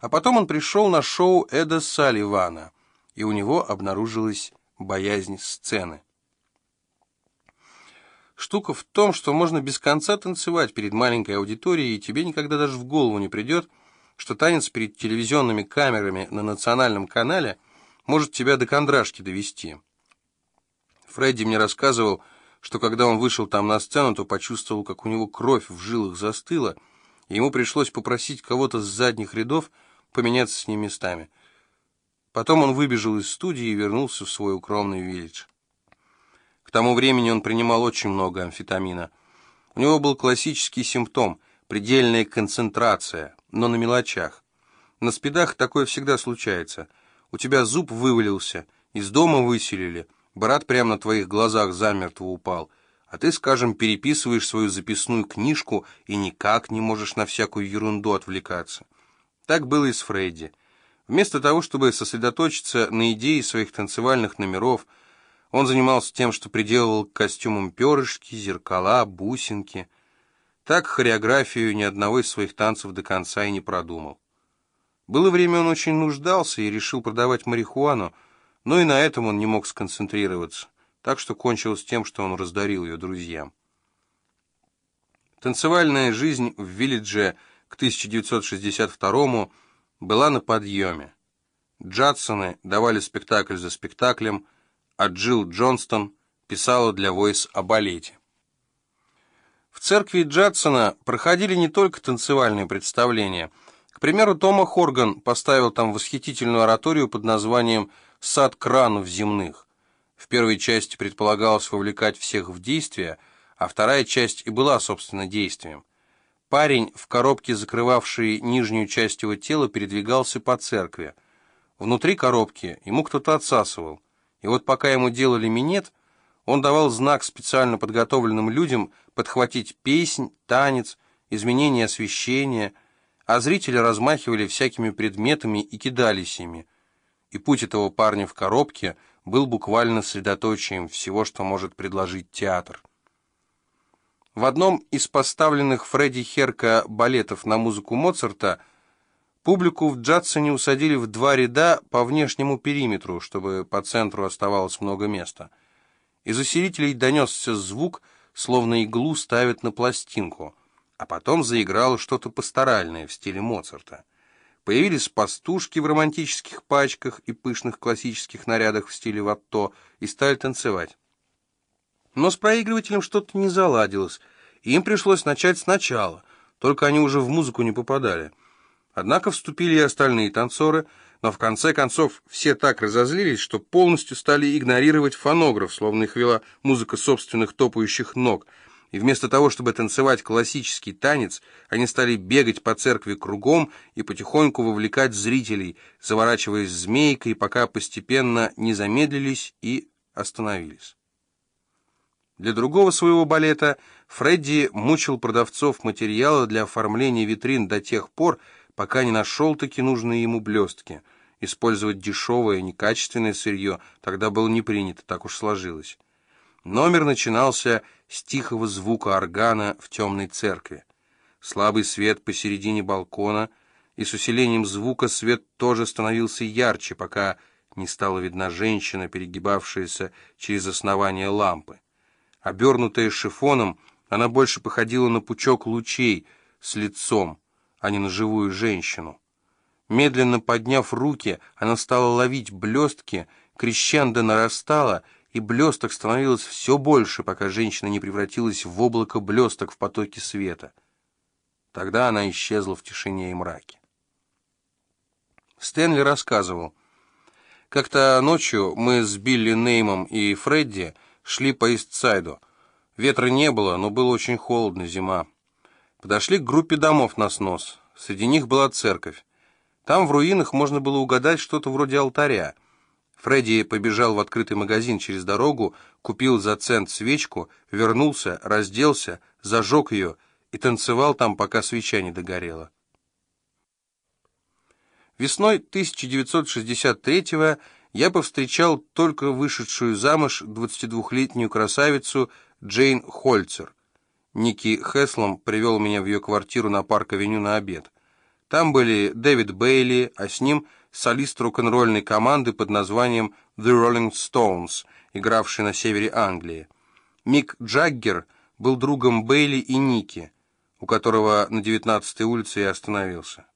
А потом он пришел на шоу Эда Салливана, и у него обнаружилась боязнь сцены. Штука в том, что можно без конца танцевать перед маленькой аудиторией, и тебе никогда даже в голову не придет, что танец перед телевизионными камерами на национальном канале может тебя до кондрашки довести. Фредди мне рассказывал, что когда он вышел там на сцену, то почувствовал, как у него кровь в жилах застыла, и ему пришлось попросить кого-то с задних рядов поменяться с ним местами. Потом он выбежал из студии и вернулся в свой укромный виллидж. К тому времени он принимал очень много амфетамина. У него был классический симптом – предельная концентрация, но на мелочах. На спидах такое всегда случается. У тебя зуб вывалился, из дома выселили – Брат прямо на твоих глазах замертво упал, а ты, скажем, переписываешь свою записную книжку и никак не можешь на всякую ерунду отвлекаться. Так было и с Фредди. Вместо того, чтобы сосредоточиться на идее своих танцевальных номеров, он занимался тем, что приделывал к костюмам перышки, зеркала, бусинки. Так хореографию ни одного из своих танцев до конца и не продумал. Было время, он очень нуждался и решил продавать марихуану, но и на этом он не мог сконцентрироваться, так что кончилось тем, что он раздарил ее друзьям. Танцевальная жизнь в Виллидже к 1962 была на подъеме. Джадсоны давали спектакль за спектаклем, а Джилл Джонстон писала для Войс о балете. В церкви Джадсона проходили не только танцевальные представления. К примеру, Тома Хорган поставил там восхитительную ораторию под названием сад кранов земных. В первой части предполагалось вовлекать всех в действие, а вторая часть и была, собственно, действием. Парень, в коробке, закрывавшей нижнюю часть его тела, передвигался по церкви. Внутри коробки ему кто-то отсасывал. И вот пока ему делали минет, он давал знак специально подготовленным людям подхватить песнь, танец, изменение освещения, а зрители размахивали всякими предметами и кидались ими и путь этого парня в коробке был буквально средоточием всего, что может предложить театр. В одном из поставленных Фредди Херка балетов на музыку Моцарта публику в Джадсоне усадили в два ряда по внешнему периметру, чтобы по центру оставалось много места. Из усилителей донесся звук, словно иглу ставят на пластинку, а потом заиграло что-то пасторальное в стиле Моцарта. Появились пастушки в романтических пачках и пышных классических нарядах в стиле ватто и стали танцевать. Но с проигрывателем что-то не заладилось, и им пришлось начать сначала, только они уже в музыку не попадали. Однако вступили и остальные танцоры, но в конце концов все так разозлились, что полностью стали игнорировать фонограф, словно их вела музыка собственных топающих ног — и вместо того, чтобы танцевать классический танец, они стали бегать по церкви кругом и потихоньку вовлекать зрителей, заворачиваясь змейкой, пока постепенно не замедлились и остановились. Для другого своего балета Фредди мучил продавцов материала для оформления витрин до тех пор, пока не нашел таки нужные ему блестки. Использовать дешевое, некачественное сырье тогда было не принято, так уж сложилось. Номер начинался с тихого звука органа в темной церкви. Слабый свет посередине балкона, и с усилением звука свет тоже становился ярче, пока не стала видна женщина, перегибавшаяся через основание лампы. Обернутая шифоном, она больше походила на пучок лучей с лицом, а не на живую женщину. Медленно подняв руки, она стала ловить блестки, крещендо нарастала — и блесток становилось все больше, пока женщина не превратилась в облако блесток в потоке света. Тогда она исчезла в тишине и мраке. Стэнли рассказывал. Как-то ночью мы с Билли Неймом и Фредди шли по Истсайду. Ветра не было, но было очень холодно, зима. Подошли к группе домов на снос. Среди них была церковь. Там в руинах можно было угадать что-то вроде алтаря. Фредди побежал в открытый магазин через дорогу, купил за цент свечку, вернулся, разделся, зажег ее и танцевал там, пока свеча не догорела. Весной 1963-го я повстречал только вышедшую замуж 22-летнюю красавицу Джейн Хольцер. Ники Хеслом привел меня в ее квартиру на Парк-авеню на обед. Там были Дэвид Бейли, а с ним солист рок-н-ролльной команды под названием The Rolling Stones, игравший на севере Англии. Мик Джаггер был другом Бейли и Ники, у которого на 19-й улице я остановился.